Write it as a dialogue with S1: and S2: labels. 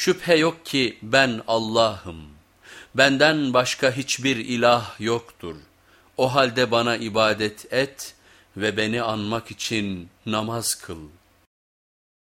S1: Şüphe yok ki ben Allah'ım. Benden başka hiçbir ilah yoktur. O halde bana ibadet et ve beni anmak için namaz kıl.''